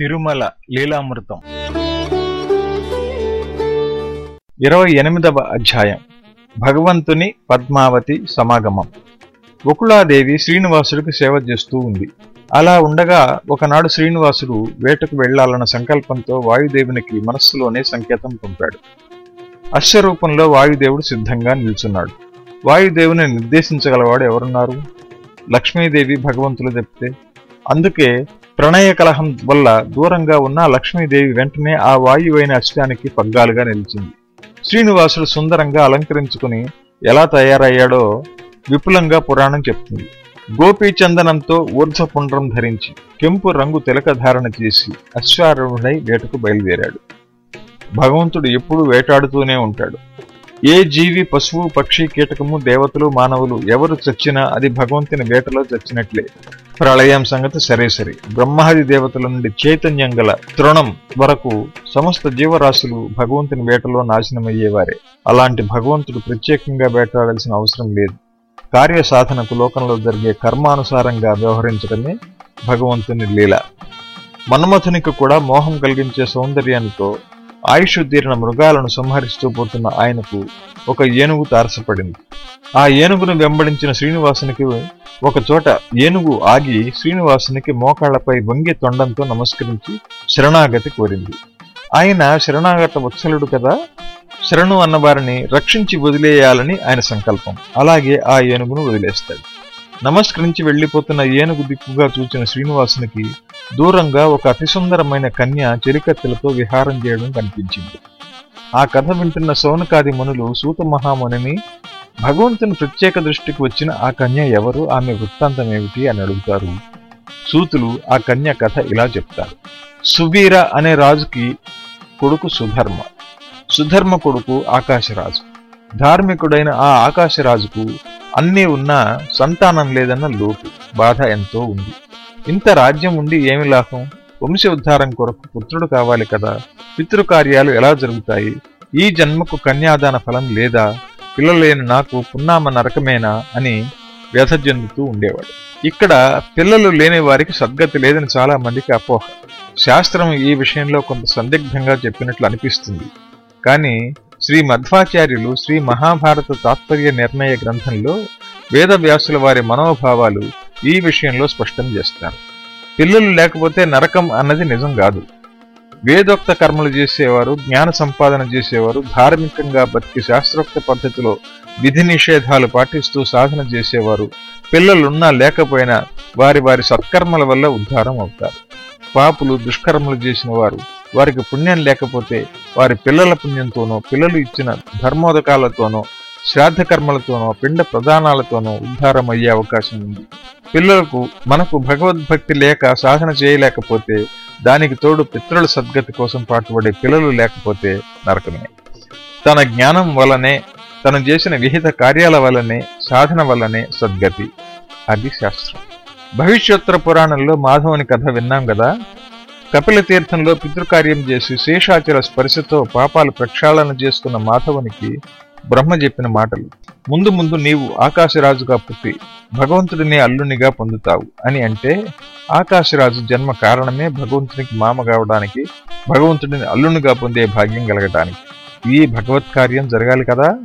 తిరుమల లీలామృతం. ఇరవై ఎనిమిదవ అధ్యాయం. భగవంతుని పద్మావతి సమాగమం. వకుళాదేవి శ్రీనివాసుడికి సేవ చేస్తూ ఉంది. అలా ఉండగా ఒకనాడు శ్రీనివాసుడు వేటకు వెళ్ళాలన్న సంకల్పంతో వాయుదేవునికి మనస్సులోనే సంకేతం పంపాడు. అశ్వరూపంలో వాయుదేవుడు సిద్ధంగా నిల్చున్నాడు. వాయుదేవుని నిర్దేశించగలవాడు ఎవరున్నారు? లక్ష్మీదేవి భగవంతులు చెప్తే అందుకే ప్రణయ కలహం వల్ల దూరంగా ఉన్న లక్ష్మీదేవి వెంటనే ఆ వాయువైన అశ్వానికి పగ్గాలుగా నిలిచింది. శ్రీనివాసుడు సుందరంగా అలంకరించుకుని ఎలా తయారయ్యాడో విపులంగా పురాణం చెప్తుంది. గోపీచందనంతో ఊర్ధ్వపుండ్రం ధరించి కెంపు రంగు తిలక ధారణ చేసి అశ్వారూఢుడై వేటకు బయలుదేరాడు. భగవంతుడు ఎప్పుడూ వేటాడుతూనే ఉంటాడు. ఏ జీవి పశువు పక్షి కీటకము దేవతలు మానవులు ఎవరు చచ్చినా అది భగవంతుని వేటలో చచ్చినట్లే. ప్రళయం సంగతి సరే సరే. బ్రహ్మాది దేవతల నుండి చైతన్యం గల తృణం వరకు సమస్త జీవరాశులు భగవంతుని వేటలో నాశనమయ్యేవారే. అలాంటి భగవంతుడు ప్రత్యేకంగా వేటాడాల్సిన అవసరం లేదు. కార్య సాధనకు లోకంలో జరిగే కర్మానుసారంగా వ్యవహరించడమే భగవంతుని లీల. మన్మథునికి కూడా మోహం కలిగించే సౌందర్యంతో ఆయుష్ తీరిన మృగాలను సంహరిస్తూ పోతున్న ఆయనకు ఒక ఏనుగు తారసపడింది. ఆ ఏనుగును వెంబడించిన శ్రీనివాసునికి ఒక చోట ఏనుగు ఆగి శ్రీనివాసునికి మోకాళ్ళపై వంగి తొండంతో నమస్కరించి శరణాగతి కోరింది. ఆయన శరణాగత వత్సలుడు కదా శరణు అన్నవారిని రక్షించి వదిలేయాలని ఆయన సంకల్పం. అలాగే ఆ ఏనుగును వదిలేస్తాడు. నమస్కరించి వెళ్ళిపోతున్న ఏనుగు దిక్కుగా చూచిన శ్రీనివాసునికి దూరంగా ఒక అతి సుందరమైన కన్య చెలికత్తెలతో విహారం చేయడం కనిపించింది. ఆ కథ వింటున్న సోనకాది మునులు సూత మహామునిని భగవంతుని ప్రత్యేక దృష్టికి వచ్చిన ఆ కన్య ఎవరు ఆమె వృత్తాంతం ఏమిటి అని అడుగుతారు. సూతులు ఆ కన్య కథ ఇలా చెప్తారు. సువీర అనే రాజుకి కొడుకు సుధర్మ. సుధర్మ కొడుకు ఆకాశరాజు. ధార్మికుడైన ఆ ఆకాశరాజుకు అన్నీ ఉన్నా సంతానం లేదన్న లోటు బాధ ఎంతో ఉంది. ఇంత రాజ్యం ఉండి ఏమి లాభం? వంశ ఉద్ధారం కొరకు పుత్రుడు కావాలి కదా. పితృకార్యాలు ఎలా జరుగుతాయి? ఈ జన్మకు కన్యాదాన ఫలం లేదా? పిల్లలేని నాకు పున్నామ నరకమేనా? అని వ్యధ చెందుతూ ఉండేవాడు. ఇక్కడ పిల్లలు లేని వారికి సద్గతి లేదని చాలా మందికి అపోహ. శాస్త్రం ఈ విషయంలో కొంత సందిగ్ధంగా చెప్పినట్లు అనిపిస్తుంది. కానీ శ్రీ మధ్వాచార్యులు శ్రీ మహాభారత తాత్పర్య నిర్ణయ గ్రంథంలో వేదవ్యాసుల వారి మనోభావాలు ఈ విషయంలో స్పష్టం చేస్తారు. పిల్లలు లేకపోతే నరకం అన్నది నిజం కాదు. వేదోక్త కర్మలు చేసేవారు జ్ఞాన సంపాదన చేసేవారు ధార్మికంగా బతికి శాస్త్రోక్త పద్ధతిలో విధి నిషేధాలు పాటిస్తూ సాధన చేసేవారు పిల్లలున్నా లేకపోయినా వారి వారి సత్కర్మల వల్ల ఉద్ధారం అవుతారు. పాపులు దుష్కర్మలు చేసిన వారు వారికి పుణ్యం లేకపోతే వారి పిల్లల పుణ్యంతోనో పిల్లలు ఇచ్చిన ధర్మోదకాలతోనో శ్రాద్ధకర్మలతోనో పిండ ప్రదానాలతోనో ఉద్ధారమయ్యే అవకాశం ఉంది. పిల్లలకు మనకు భగవద్భక్తి లేక సాధన చేయలేకపోతే దానికి తోడు పితృల సద్గతి కోసం పాటుపడే పిల్లలు లేకపోతే నరకమే. తన జ్ఞానం వలనే తను చేసిన విహిత కార్యాల వలనే సాధన వల్లనే సద్గతి. అది శాస్త్రం. భవిష్యోత్తర పురాణంలో మాధవుని కథ విన్నాం కదా కపిల తీర్థంలో పితృకార్యం చేసి శేషాచల స్పర్శతో పాపాలు ప్రక్షాళన చేసుకున్న మాధవునికి బ్రహ్మ చెప్పిన మాటలు. ముందు ముందు నీవు ఆకాశరాజుగా పుట్టి భగవంతుడిని అల్లునిగా పొందుతావు అని అంటే ఆకాశరాజు జన్మ కారణమే భగవంతునికి మామ కావడానికి భగవంతుడిని అల్లునిగా పొందే భాగ్యం కలగటానికి. ఈ భగవత్ కార్యం జరగాలి కదా?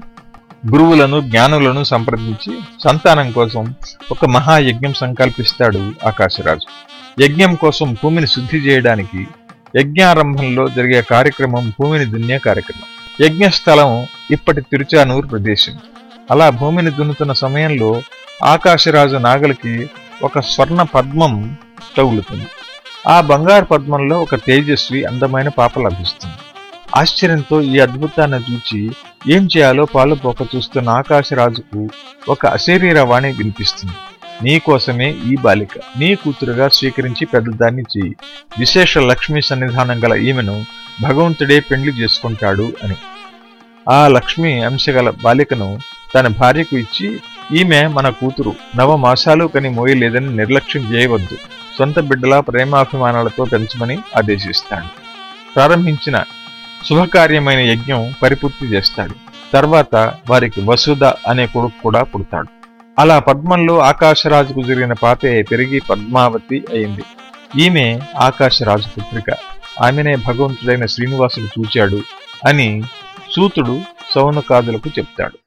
గురువులను జ్ఞానులను సంప్రదించి సంతానం కోసం ఒక మహాయజ్ఞం సంకల్పిస్తాడు ఆకాశరాజు. యజ్ఞం కోసం భూమిని శుద్ధి చేయడానికి యజ్ఞారంభంలో జరిగే కార్యక్రమం భూమిని దున్నే కార్యక్రమం. యజ్ఞస్థలం ఇప్పటి తిరుచానూరు ప్రదేశం. అలా భూమిని దున్నుతున్న సమయంలో ఆకాశరాజు నాగలికి ఒక స్వర్ణ పద్మం తగులుతుంది. ఆ బంగారు పద్మంలో ఒక తేజస్వి అందమైన పాప లభిస్తుంది. ఆశ్చర్యంతో ఈ అద్భుతాన్ని చూచి ఏం చేయాలో పాలుపోక చూస్తున్న ఆకాశరాజుకు ఒక అశరీర వాణి వినిపిస్తుంది. నీకోసమే ఈ బాలిక. నీ కూతురుగా స్వీకరించి పెద్దదాన్ని చేయి. విశేష లక్ష్మీ సన్నిధానం గల ఈమెను భగవంతుడే పెండ్లి చేసుకుంటాడు అని. ఆ లక్ష్మి అంశగల బాలికను తన భార్యకు ఇచ్చి ఈమె మన కూతురు. నవమాసాలు కని మోయలేదని నిర్లక్ష్యం చేయవద్దు. సొంత బిడ్డల ప్రేమాభిమానాలతో పెంచమని ఆదేశిస్తాడు. ప్రారంభించిన శుభకార్యమైన యజ్ఞం పరిపూర్తి చేస్తాడు. తర్వాత వారికి వసుధ అనే కొడుకు కూడా పుడతాడు. అలా పద్మంలో ఆకాశరాజుకు జరిగిన పాపే పెరిగి పద్మావతి అయింది. ఈమె ఆకాశ రాజపుత్రిక ఆమెనే భగవంతుడైన శ్రీనివాసుడు చూచాడు అని సూతుడు సౌనకాదులకు చెప్తాడు.